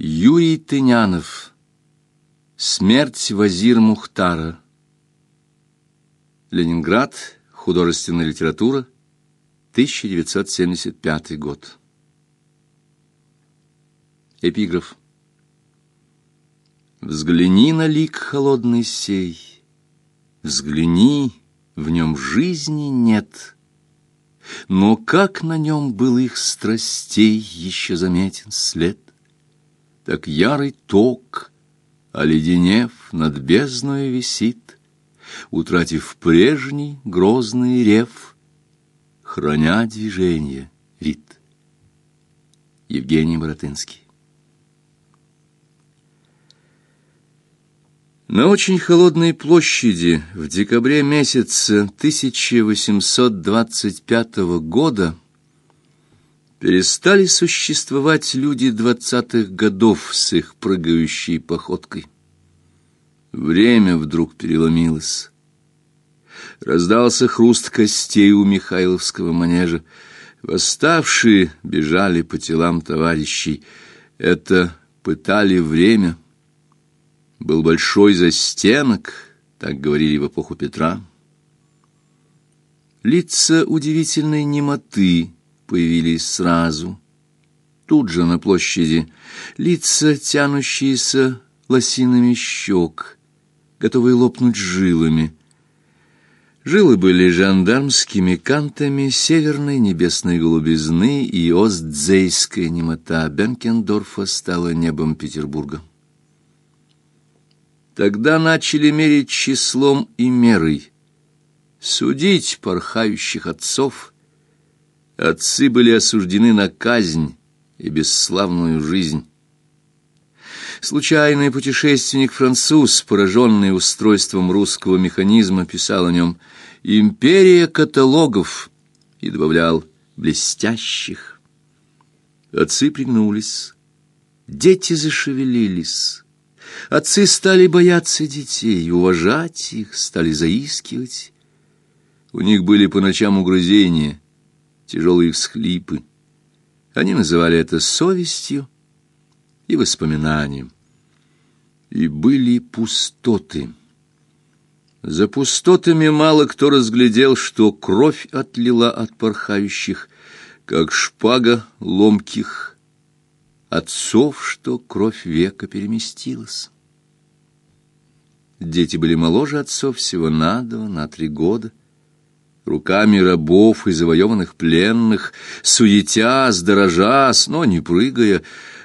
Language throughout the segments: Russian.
Юрий Тынянов. Смерть Вазир Мухтара. Ленинград. Художественная литература. 1975 год. Эпиграф. Взгляни на лик холодный сей, Взгляни, в нем жизни нет. Но как на нем был их страстей Еще заметен след так ярый ток, оледенев над бездною висит, утратив прежний грозный рев, храня движение вид. Евгений Боротынский На очень холодной площади в декабре месяце 1825 года Перестали существовать люди двадцатых годов с их прыгающей походкой. Время вдруг переломилось. Раздался хруст костей у Михайловского манежа. Восставшие бежали по телам товарищей. Это пытали время. Был большой застенок, так говорили в эпоху Петра. Лица удивительной немоты появились сразу. Тут же на площади лица, тянущиеся лосинами щек, готовые лопнуть жилами. Жилы были жандармскими кантами северной небесной голубизны, и остзейская немота Бенкендорфа стала небом Петербурга. Тогда начали мерить числом и мерой, судить порхающих отцов — Отцы были осуждены на казнь и бесславную жизнь. Случайный путешественник-француз, пораженный устройством русского механизма, писал о нем «Империя каталогов» и добавлял «блестящих». Отцы пригнулись, дети зашевелились. Отцы стали бояться детей, уважать их, стали заискивать. У них были по ночам угрызения — тяжелые всхлипы. Они называли это совестью и воспоминанием. И были пустоты. За пустотами мало кто разглядел, что кровь отлила от порхающих, как шпага ломких отцов, что кровь века переместилась. Дети были моложе отцов всего на два, на три года руками рабов и завоеванных пленных, суетясь, дорожась, но не прыгая,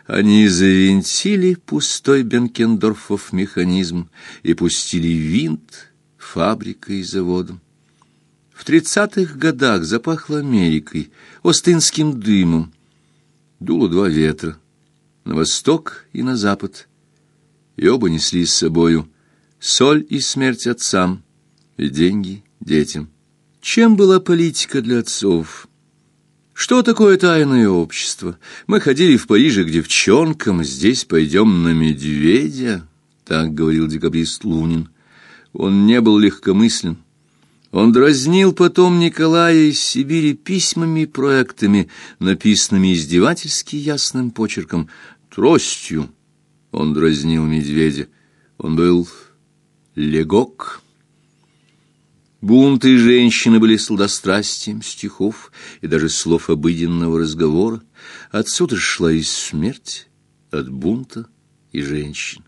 они завинтили пустой Бенкендорфов механизм и пустили винт фабрикой и заводом. В тридцатых годах запахло Америкой, остинским дымом. Дуло два ветра, на восток и на запад, и оба несли с собою соль и смерть отцам, и деньги детям. Чем была политика для отцов? Что такое тайное общество? Мы ходили в Париже к девчонкам, здесь пойдем на медведя, так говорил декабрист Лунин. Он не был легкомыслен. Он дразнил потом Николая из Сибири письмами и проектами, написанными издевательски ясным почерком. Тростью он дразнил медведя. Он был легок. Бунты женщины были сладострастием стихов и даже слов обыденного разговора. Отсюда шла и смерть от бунта и женщин.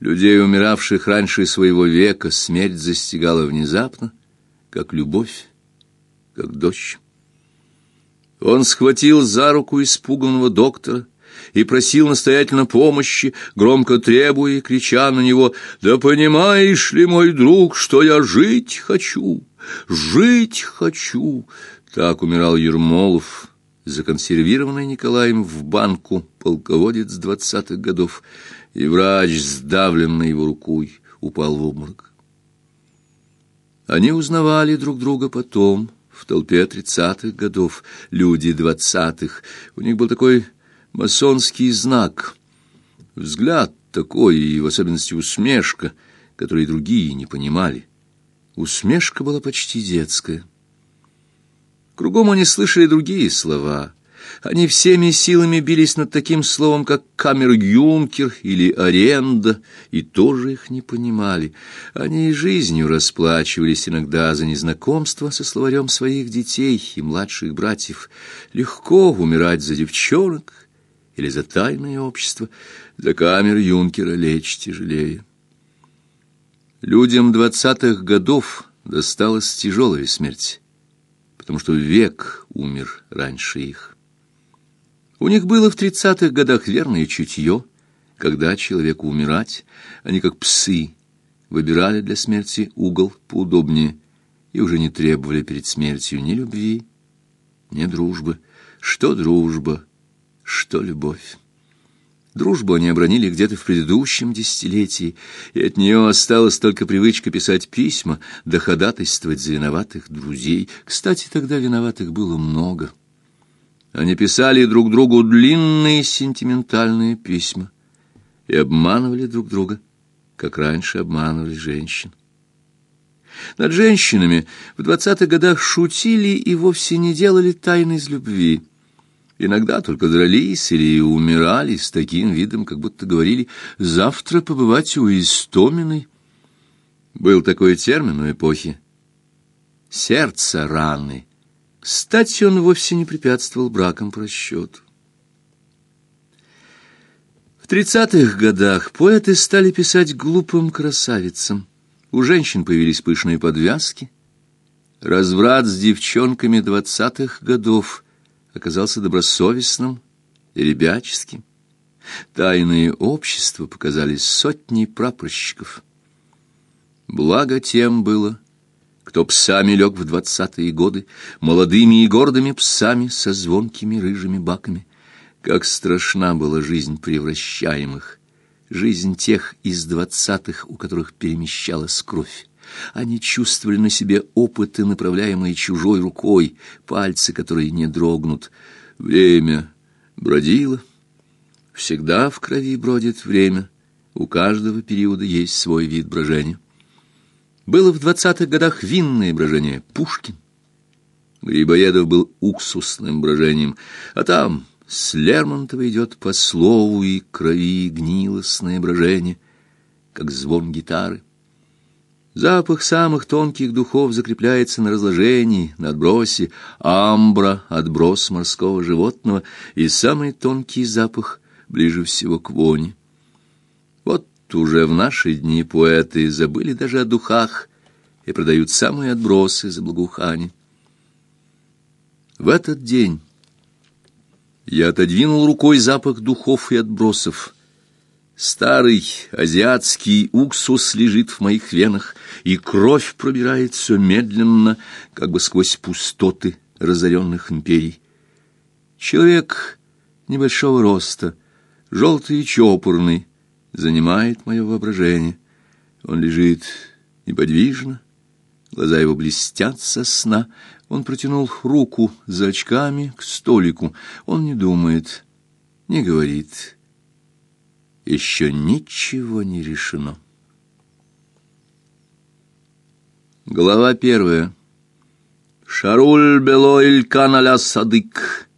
Людей, умиравших раньше своего века, смерть застигала внезапно, как любовь, как дождь. Он схватил за руку испуганного доктора и просил настоятельно помощи, громко требуя и крича на него «Да понимаешь ли, мой друг, что я жить хочу, жить хочу!» Так умирал Ермолов, законсервированный Николаем в банку полководец двадцатых годов, и врач, сдавленный его рукой, упал в обморок. Они узнавали друг друга потом, в толпе тридцатых годов, люди двадцатых. У них был такой масонский знак. Взгляд такой, и в особенности усмешка, которой другие не понимали. Усмешка была почти детская. Кругом они слышали другие слова. Они всеми силами бились над таким словом, как камер-юнкер или аренда, и тоже их не понимали. Они и жизнью расплачивались иногда за незнакомство со словарем своих детей и младших братьев. Легко умирать за девчонок или за тайное общество, за камер-юнкера лечь тяжелее. Людям двадцатых годов досталась тяжелая смерть, потому что век умер раньше их. У них было в тридцатых годах верное чутье, когда человеку умирать, они как псы выбирали для смерти угол поудобнее и уже не требовали перед смертью ни любви, ни дружбы. Что дружба, что любовь. Дружбу они обронили где-то в предыдущем десятилетии, и от нее осталась только привычка писать письма, да за виноватых друзей. Кстати, тогда виноватых было много. Они писали друг другу длинные сентиментальные письма и обманывали друг друга, как раньше обманывали женщин. Над женщинами в двадцатых годах шутили и вовсе не делали тайны из любви. Иногда только дрались или умирали с таким видом, как будто говорили «завтра побывать у Истоминой». Был такой термин у эпохи «сердце раны». Кстати, он вовсе не препятствовал бракам по расчету. В тридцатых годах поэты стали писать глупым красавицам. У женщин появились пышные подвязки. Разврат с девчонками двадцатых годов оказался добросовестным и ребяческим. Тайные общества показались сотней прапорщиков. Благо тем было, кто псами лег в двадцатые годы, молодыми и гордыми псами со звонкими рыжими баками. Как страшна была жизнь превращаемых, жизнь тех из двадцатых, у которых перемещалась кровь. Они чувствовали на себе опыты, направляемые чужой рукой, пальцы, которые не дрогнут. Время бродило. Всегда в крови бродит время. У каждого периода есть свой вид брожения. Было в двадцатых годах винное брожение Пушкин. Грибоедов был уксусным брожением, а там с Лермонтова идет по слову и крови гнилостное брожение, как звон гитары. Запах самых тонких духов закрепляется на разложении, на отбросе, амбра, отброс морского животного, и самый тонкий запах ближе всего к воне. Вот уже в наши дни поэты забыли даже о духах и продают самые отбросы за благоухание. В этот день я отодвинул рукой запах духов и отбросов, Старый азиатский уксус лежит в моих венах, и кровь пробирается медленно, как бы сквозь пустоты разоренных империй. Человек небольшого роста, желтый и чопорный, занимает мое воображение. Он лежит неподвижно, глаза его блестят со сна. Он протянул руку за очками к столику. Он не думает, не говорит еще ничего не решено. Глава первая. Шаруль Белойль Каналя Садык.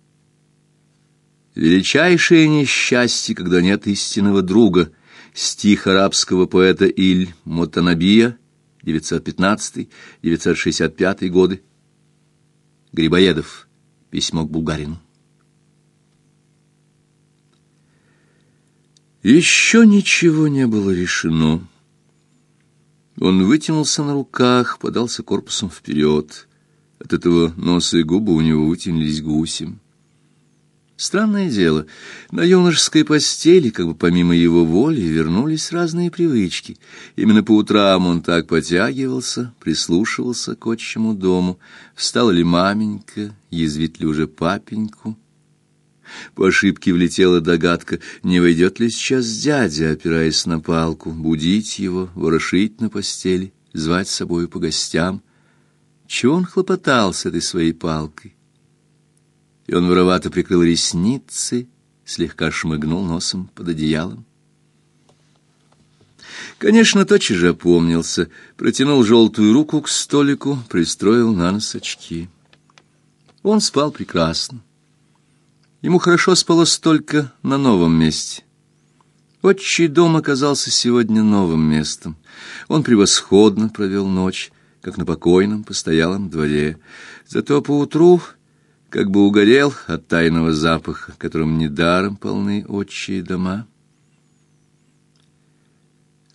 Величайшее несчастье, когда нет истинного друга. Стих арабского поэта Иль Мотанабия, 915-965 годы. Грибоедов. Письмо к Булгарину. Еще ничего не было решено. Он вытянулся на руках, подался корпусом вперед. От этого носа и губы у него вытянулись гусем. Странное дело, на юношеской постели, как бы помимо его воли, вернулись разные привычки. Именно по утрам он так потягивался, прислушивался к отчему дому. Встала ли маменька, язвит ли уже папеньку. По ошибке влетела догадка, не войдет ли сейчас дядя, опираясь на палку, будить его, ворошить на постели, звать с собой по гостям. Чего он хлопотал с этой своей палкой? И он воровато прикрыл ресницы, слегка шмыгнул носом под одеялом. Конечно, тотчас же опомнился, протянул желтую руку к столику, пристроил на нос очки. Он спал прекрасно. Ему хорошо спалось только на новом месте. Отчий дом оказался сегодня новым местом. Он превосходно провел ночь, как на покойном постоялом дворе. Зато поутру как бы угорел от тайного запаха, которым недаром полны отчие дома.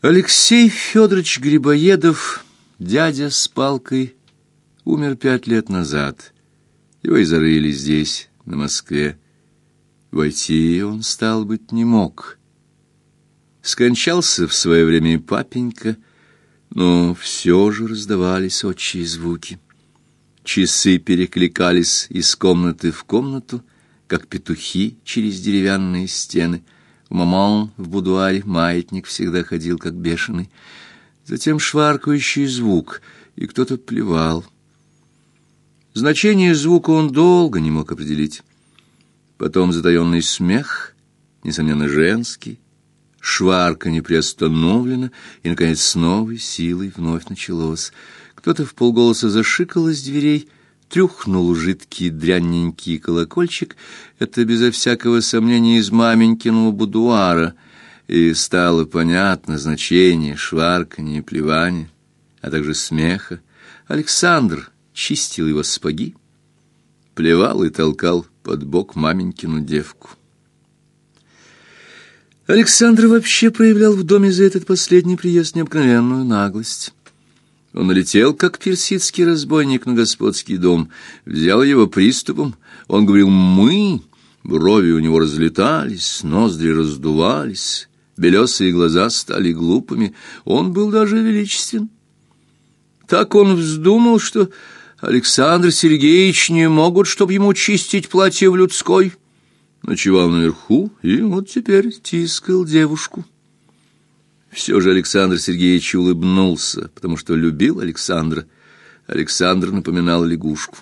Алексей Федорович Грибоедов, дядя с палкой, умер пять лет назад. Его и зарыли здесь, на Москве. Войти он, стал быть, не мог. Скончался в свое время и папенька, но все же раздавались отчие звуки. Часы перекликались из комнаты в комнату, как петухи через деревянные стены. У маман в будуаре маятник всегда ходил, как бешеный. Затем шваркающий звук, и кто-то плевал. Значение звука он долго не мог определить. Потом затаенный смех, несомненно, женский, шварка не приостановлена, и, наконец, с новой силой вновь началось. Кто-то в полголоса зашикал из дверей, трюхнул жидкий дрянненький колокольчик, это безо всякого сомнения из маменькиного будуара, и стало понятно значение шварканья и плевания, а также смеха. Александр чистил его сапоги, плевал и толкал под бок маменькину девку. Александр вообще проявлял в доме за этот последний приезд необыкновенную наглость. Он налетел, как персидский разбойник, на господский дом, взял его приступом. Он говорил «мы», брови у него разлетались, ноздри раздувались, белесые глаза стали глупыми. Он был даже величествен. Так он вздумал, что Александр Сергеевич не могут, чтобы ему чистить платье в людской. Ночевал наверху и вот теперь тискал девушку. Все же Александр Сергеевич улыбнулся, потому что любил Александра. Александр напоминал лягушку.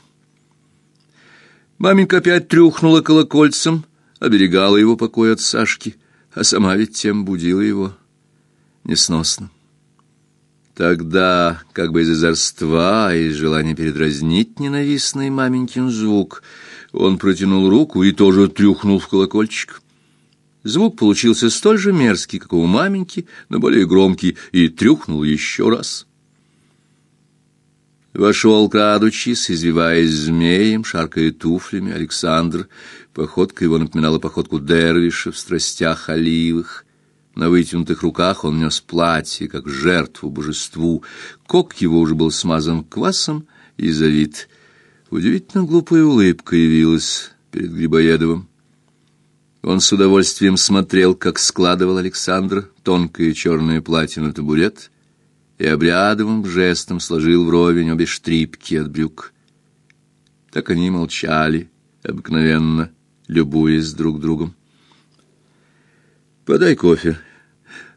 Маменька опять трюхнула колокольцем, оберегала его покой от Сашки, а сама ведь тем будила его несносно. Тогда, как бы из озорства и из желания передразнить ненавистный маменькин звук, он протянул руку и тоже трюхнул в колокольчик. Звук получился столь же мерзкий, как у маменьки, но более громкий, и трюхнул еще раз. Вошел, крадучись, извиваясь змеем, шаркая туфлями, Александр. Походка его напоминала походку дервиша в страстях оливых. На вытянутых руках он нес платье, как жертву божеству. Кок его уже был смазан квасом и завит. Удивительно глупая улыбка явилась перед Грибоедовым. Он с удовольствием смотрел, как складывал Александр тонкое черное платье на табурет и обрядовым жестом сложил вровень обе штрипки от брюк. Так они молчали, обыкновенно, любуясь друг другом. Подай кофе.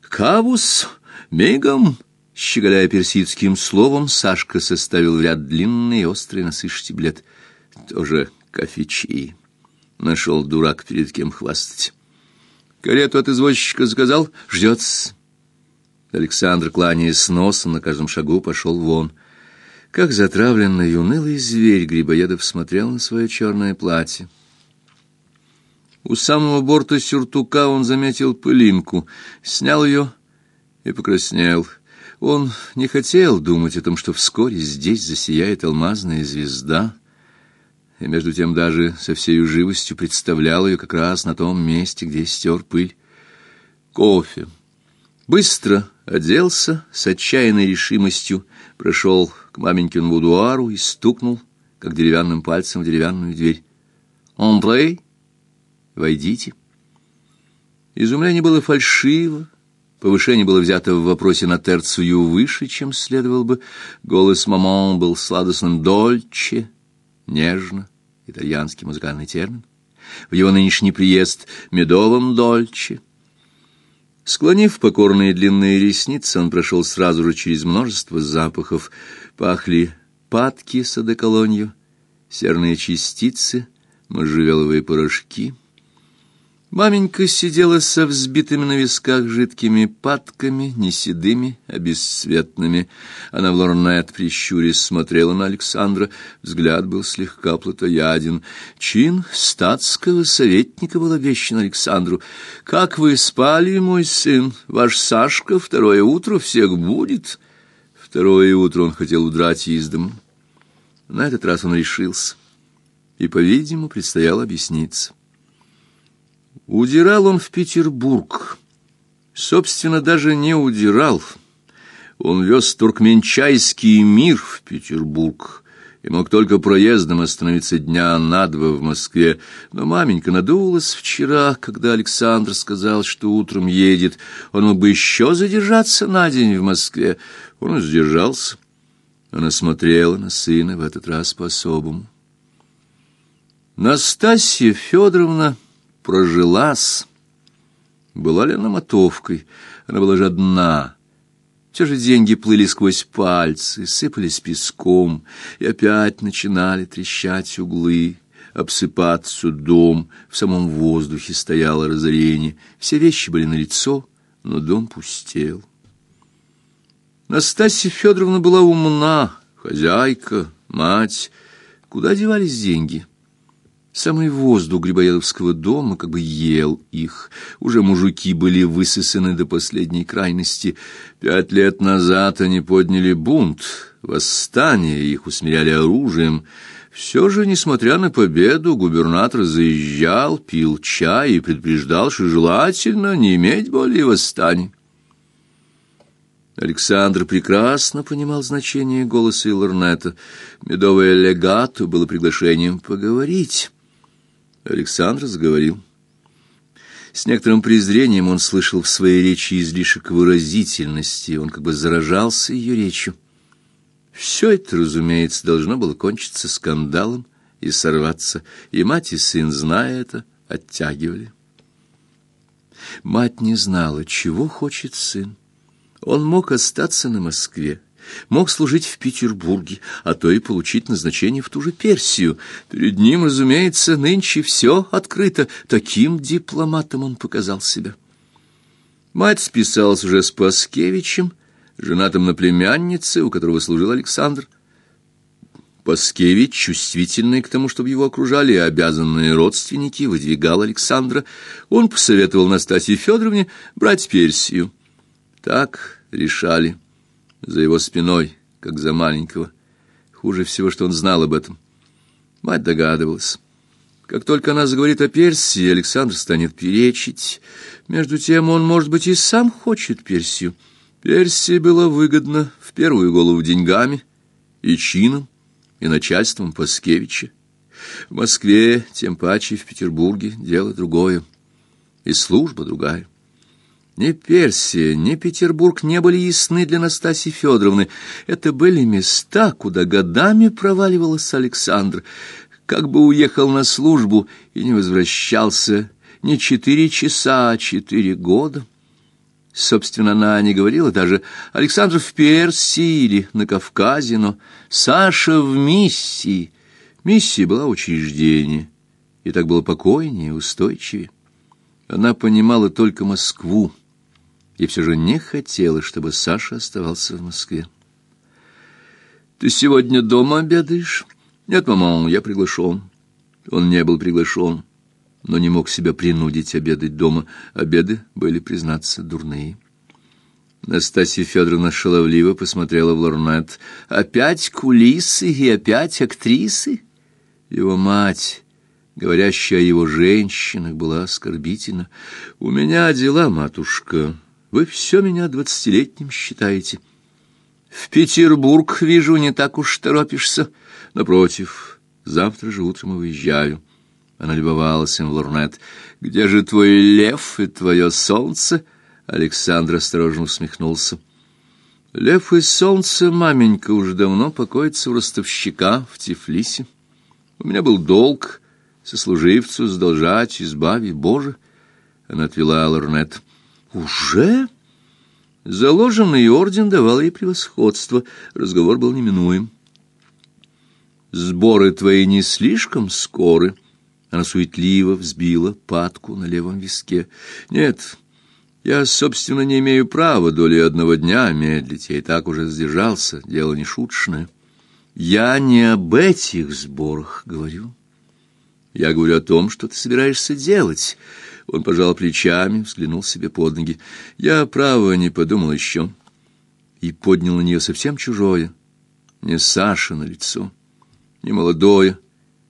Кавус, мигом. Щеголяя персидским словом, Сашка составил ряд длинный острый носы штиблет. Тоже кофечи. Нашел дурак перед кем хвастать. Карету от извозчика заказал, ждет -с. Александр, кланяясь с носом, на каждом шагу пошел вон. Как затравленный унылый зверь Грибоедов смотрел на свое черное платье. У самого борта сюртука он заметил пылинку, снял ее и покраснел. Он не хотел думать о том, что вскоре здесь засияет алмазная звезда, и между тем даже со всей живостью представлял ее как раз на том месте, где стер пыль. Кофе. Быстро оделся, с отчаянной решимостью прошел к маменькину будуару и стукнул, как деревянным пальцем в деревянную дверь. «Андрей?» Войдите. Изумление было фальшиво, повышение было взято в вопросе на терцию выше, чем следовал бы. Голос мамон был сладостным дольче, нежно, итальянский музыкальный термин. В его нынешний приезд медовым дольче. Склонив покорные длинные ресницы, он прошел сразу же через множество запахов. Пахли падки с одеколонью, серные частицы, можжевеловые порошки — Маменька сидела со взбитыми на висках жидкими патками, не седыми, а бесцветными. Она в лорнет прищурясь смотрела на Александра, взгляд был слегка плотояден. Чин статского советника был обещан Александру. «Как вы спали, мой сын? Ваш Сашка второе утро всех будет?» Второе утро он хотел удрать из дома. На этот раз он решился, и, по-видимому, предстояло объясниться. Удирал он в Петербург. Собственно, даже не удирал. Он вез туркменчайский мир в Петербург и мог только проездом остановиться дня на два в Москве. Но маменька надулась вчера, когда Александр сказал, что утром едет. Он мог бы еще задержаться на день в Москве. Он сдержался. Она смотрела на сына в этот раз по-особому. Настасья Федоровна прожилась. Была ли она мотовкой? Она была жадна. Те же деньги плыли сквозь пальцы, сыпались песком, и опять начинали трещать углы, обсыпаться дом. В самом воздухе стояло разорение. Все вещи были налицо, но дом пустел. Настасья Федоровна была умна, хозяйка, мать. Куда девались деньги? — Самый воздух Грибоедовского дома как бы ел их. Уже мужики были высосаны до последней крайности. Пять лет назад они подняли бунт, восстание, их усмиряли оружием. Все же, несмотря на победу, губернатор заезжал, пил чай и предупреждал, что желательно не иметь более восстаний. Александр прекрасно понимал значение голоса Илорнета. Медовое легато было приглашением поговорить. Александр заговорил. С некоторым презрением он слышал в своей речи излишек выразительности, он как бы заражался ее речью. Все это, разумеется, должно было кончиться скандалом и сорваться, и мать и сын, зная это, оттягивали. Мать не знала, чего хочет сын. Он мог остаться на Москве, мог служить в Петербурге, а то и получить назначение в ту же Персию. Перед ним, разумеется, нынче все открыто. Таким дипломатом он показал себя. Мать списалась уже с Паскевичем, женатым на племяннице, у которого служил Александр. Паскевич, чувствительный к тому, чтобы его окружали обязанные родственники, выдвигал Александра. Он посоветовал Настасье Федоровне брать Персию. Так решали за его спиной, как за маленького. Хуже всего, что он знал об этом. Мать догадывалась. Как только она заговорит о Персии, Александр станет перечить. Между тем он, может быть, и сам хочет Персию. Персия была выгодна в первую голову деньгами и чином, и начальством Паскевича. В Москве, тем паче в Петербурге, дело другое, и служба другая. Ни Персия, ни Петербург не были ясны для Настасьи Федоровны. Это были места, куда годами проваливался Александр. Как бы уехал на службу и не возвращался не четыре часа, а четыре года. Собственно, она не говорила даже Александр в Персии или на Кавказе, но Саша в миссии. Миссия была учреждение, и так было покойнее и устойчивее. Она понимала только Москву, и все же не хотела, чтобы Саша оставался в Москве. «Ты сегодня дома обедаешь?» «Нет, мама, я приглашен». Он не был приглашен, но не мог себя принудить обедать дома. Обеды были, признаться, дурные. Настасья Федоровна шаловливо посмотрела в лорнет. «Опять кулисы и опять актрисы?» Его мать, говорящая о его женщинах, была оскорбительна. «У меня дела, матушка». Вы все меня двадцатилетним считаете. В Петербург, вижу, не так уж торопишься. Напротив, завтра же утром уезжаю. Она любовалась им в лорнет. Где же твой лев и твое солнце? Александр осторожно усмехнулся. Лев и солнце, маменька, уже давно покоится у ростовщика в Тифлисе. У меня был долг сослуживцу сдолжать, избави, Боже. Она отвела лорнет. Уже? Заложенный орден давал ей превосходство. Разговор был неминуем. Сборы твои не слишком скоры. Она суетливо взбила патку на левом виске. Нет, я, собственно, не имею права доли одного дня медлить. Я и так уже сдержался, дело не шуточное. Я не об этих сборах говорю. Я говорю о том, что ты собираешься делать. Он пожал плечами, взглянул себе под ноги. Я, право, не подумал еще. И поднял на нее совсем чужое, не Саша на лицо, не молодое,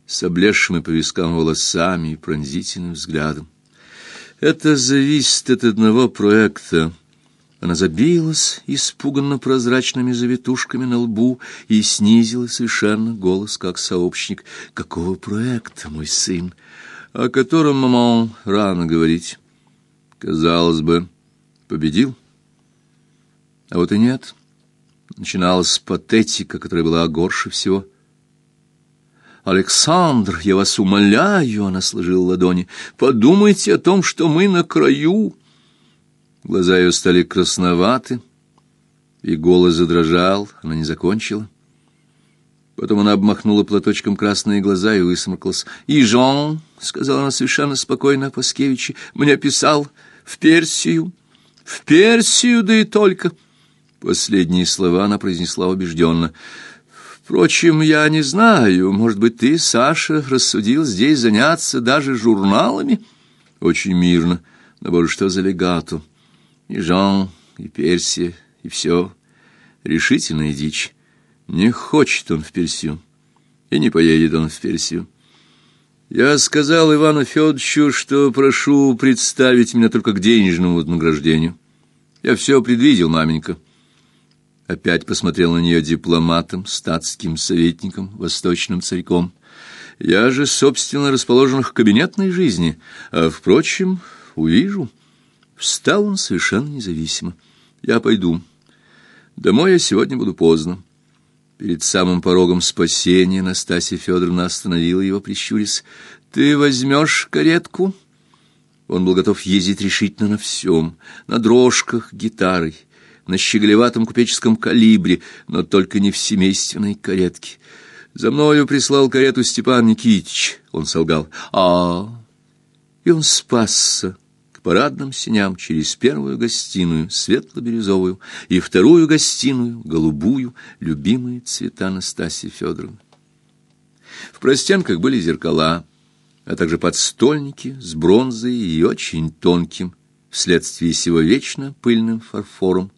с облезшими по вискам волосами и пронзительным взглядом. Это зависит от одного проекта. Она забилась испуганно прозрачными завитушками на лбу и снизила совершенно голос, как сообщник. «Какого проекта, мой сын? О котором, мама, рано говорить. Казалось бы, победил. А вот и нет. Начиналась патетика, которая была горше всего — «Александр, я вас умоляю!» — она сложила ладони. «Подумайте о том, что мы на краю!» Глаза ее стали красноваты, и голос задрожал, она не закончила. Потом она обмахнула платочком красные глаза и высморкалась. «И Жан», — сказала она совершенно спокойно Паскевиче, — «мне писал в Персию, в Персию, да и только». Последние слова она произнесла убежденно. Впрочем, я не знаю, может быть, ты, Саша, рассудил здесь заняться даже журналами? Очень мирно. Но, боже, что за легату? И Жан, и Персия, и все. Решительная дичь. Не хочет он в Персию. И не поедет он в Персию. Я сказал Ивану Федоровичу, что прошу представить меня только к денежному вознаграждению. Я все предвидел, маменька. Опять посмотрел на нее дипломатом, статским советником, восточным царьком. Я же, собственно, расположен к кабинетной жизни, а, впрочем, увижу. Встал он совершенно независимо. Я пойду. Домой я сегодня буду поздно. Перед самым порогом спасения Настасья Федоровна остановила его, прищурясь. «Ты возьмешь каретку?» Он был готов ездить решительно на всем, на дрожках, гитарой, на щеголеватом купеческом калибре, но только не в семейственной каретке. За мною прислал карету Степан Никитич, он солгал. А, и он спасся парадным синям через первую гостиную, светло-бирюзовую, и вторую гостиную, голубую, любимые цвета Настасьи Федоровны. В простенках были зеркала, а также подстольники с бронзой и очень тонким, вследствие сего вечно пыльным фарфором,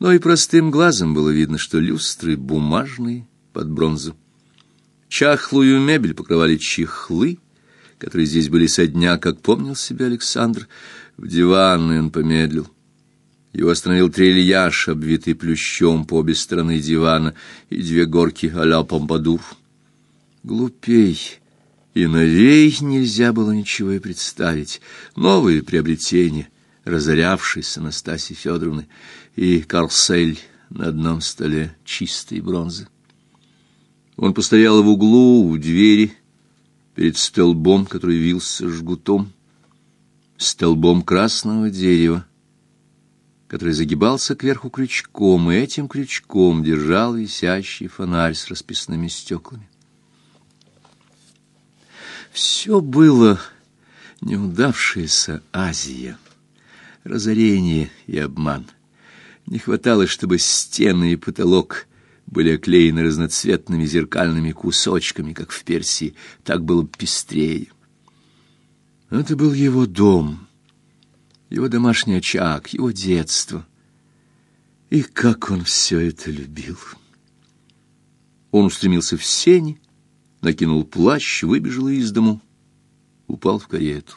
но и простым глазом было видно, что люстры бумажные под бронзу. Чахлую мебель покрывали чехлы, которые здесь были со дня, как помнил себе Александр. В диванной он помедлил. Его остановил трильяж, обвитый плющом по обе стороны дивана, и две горки а-ля помпадур. Глупей и новей нельзя было ничего и представить. Новые приобретения, разорявшейся Анастасии Федоровны, и карсель на одном столе чистой бронзы. Он постоял в углу у двери перед столбом, который вился жгутом, столбом красного дерева, который загибался кверху крючком, и этим крючком держал висящий фонарь с расписными стеклами. Все было неудавшаяся Азия разорение и обман. Не хватало, чтобы стены и потолок были оклеены разноцветными зеркальными кусочками, как в Персии, так было пестрее. Это был его дом, его домашний очаг, его детство. И как он все это любил! Он устремился в сени, накинул плащ, выбежал из дому, упал в карету.